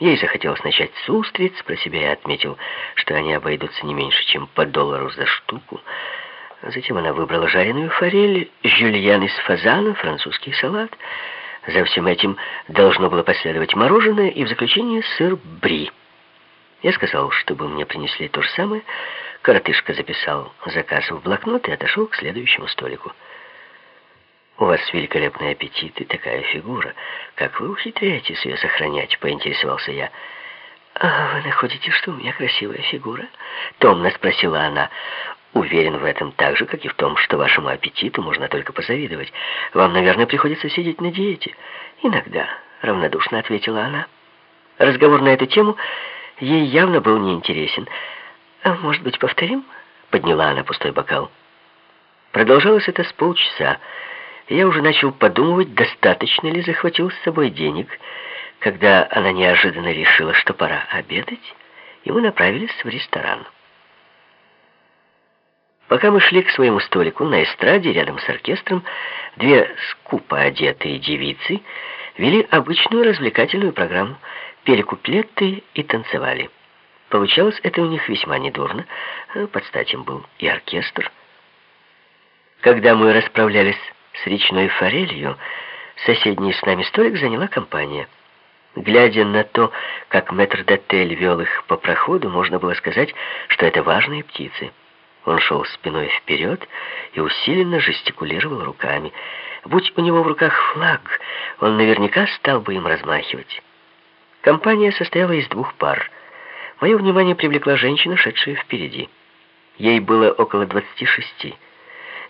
Ей захотелось начать с устриц, про себя я отметил, что они обойдутся не меньше, чем по доллару за штуку. Затем она выбрала жареную форель, жюльен из фазана, французский салат. За всем этим должно было последовать мороженое и в заключение сыр бри. Я сказал, чтобы мне принесли то же самое. Коротышка записал заказ в блокнот и отошел к следующему столику. «У вас великолепный аппетит и такая фигура. Как вы ухитряетесь ее сохранять?» — поинтересовался я. «А вы находите, что у меня красивая фигура?» — томно спросила она. «Уверен в этом так же, как и в том, что вашему аппетиту можно только позавидовать. Вам, наверное, приходится сидеть на диете». «Иногда», — равнодушно ответила она. Разговор на эту тему ей явно был неинтересен. «А может быть, повторим?» — подняла она пустой бокал. Продолжалось это с полчаса я уже начал подумывать, достаточно ли захватил с собой денег, когда она неожиданно решила, что пора обедать, и мы направились в ресторан. Пока мы шли к своему столику, на эстраде рядом с оркестром две скупо одетые девицы вели обычную развлекательную программу, пели куплеты и танцевали. Получалось это у них весьма недурно, под стать им был и оркестр. Когда мы расправлялись с речной форелью, соседний с нами столик заняла компания. Глядя на то, как мэтр-дотель вел их по проходу, можно было сказать, что это важные птицы. Он шел спиной вперед и усиленно жестикулировал руками. Будь у него в руках флаг, он наверняка стал бы им размахивать. Компания состояла из двух пар. Мое внимание привлекла женщина, шедшая впереди. Ей было около двадцати шести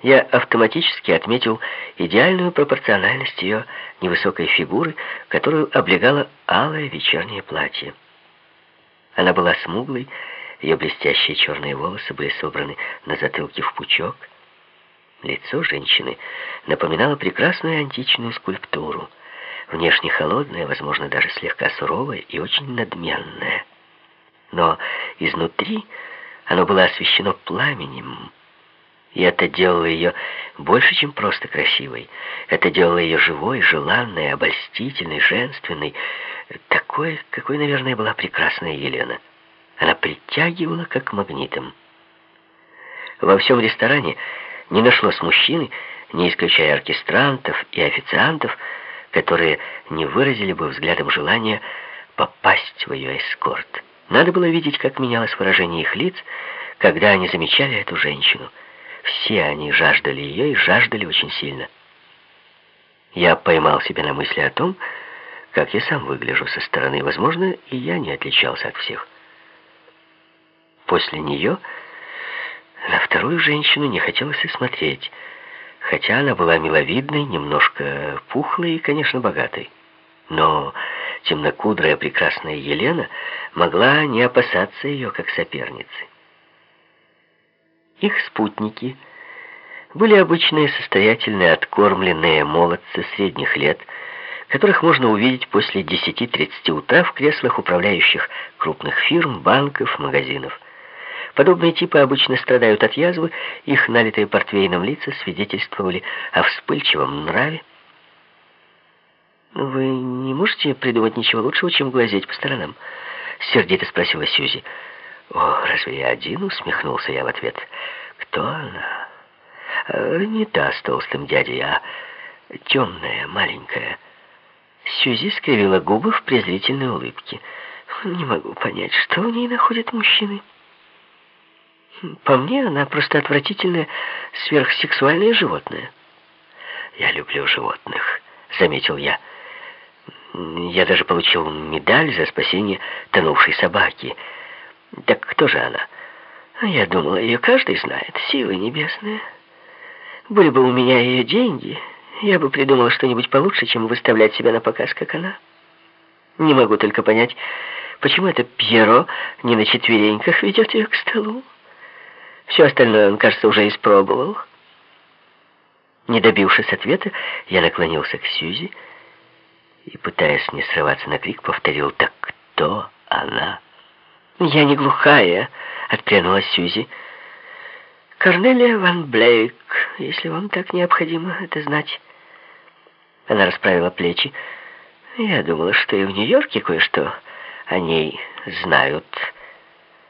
я автоматически отметил идеальную пропорциональность ее невысокой фигуры, которую облегало алое вечернее платье. Она была смуглой, ее блестящие черные волосы были собраны на затылке в пучок. Лицо женщины напоминало прекрасную античную скульптуру, внешне холодное, возможно, даже слегка суровое и очень надменное. Но изнутри оно было освещено пламенем, и это делало ее больше, чем просто красивой. Это делало ее живой, желанной, обольстительной, женственной. Такой, какой, наверное, была прекрасная Елена. Она притягивала, как магнитом. Во всем ресторане не нашлось мужчины, не исключая оркестрантов и официантов, которые не выразили бы взглядом желания попасть в ее эскорт. Надо было видеть, как менялось выражение их лиц, когда они замечали эту женщину — все они жаждали ее и жаждали очень сильно. Я поймал себя на мысли о том, как я сам выгляжу со стороны. Возможно, и я не отличался от всех. После нее на вторую женщину не хотелось и смотреть, хотя она была миловидной, немножко пухлой и, конечно, богатой. Но темнокудрая прекрасная Елена могла не опасаться ее как соперницы. Их спутники были обычные состоятельные откормленные молодцы средних лет, которых можно увидеть после 10-30 утра в креслах управляющих крупных фирм, банков, магазинов. Подобные типы обычно страдают от язвы, их налитые портвейном лица свидетельствовали о вспыльчивом нраве. «Вы не можете придумать ничего лучшего, чем глазеть по сторонам?» — сердито спросила Сьюзи. «О, разве я один?» — усмехнулся я в ответ. «Кто она?» «Э, «Не та с толстым дядей, а темная, маленькая». Сьюзи скривила губы в презрительной улыбке. «Не могу понять, что в ней находят мужчины?» «По мне, она просто отвратительное, сверхсексуальное животное». «Я люблю животных», — заметил я. «Я даже получил медаль за спасение тонувшей собаки». Так кто же она? А я думала, ее каждый знает. Силы небесные. Были бы у меня ее деньги, я бы придумала что-нибудь получше, чем выставлять себя на показ, как она. Не могу только понять, почему это Пьеро не на четвереньках ведет ее к столу. Все остальное он, кажется, уже испробовал. Не добившись ответа, я наклонился к Сьюзи и, пытаясь не срываться на крик, повторил «Так кто она?» «Я не глухая», — отпрянула Сьюзи. «Корнелия Ван Блейк, если вам так необходимо это знать». Она расправила плечи. «Я думала, что и в Нью-Йорке кое-что о ней знают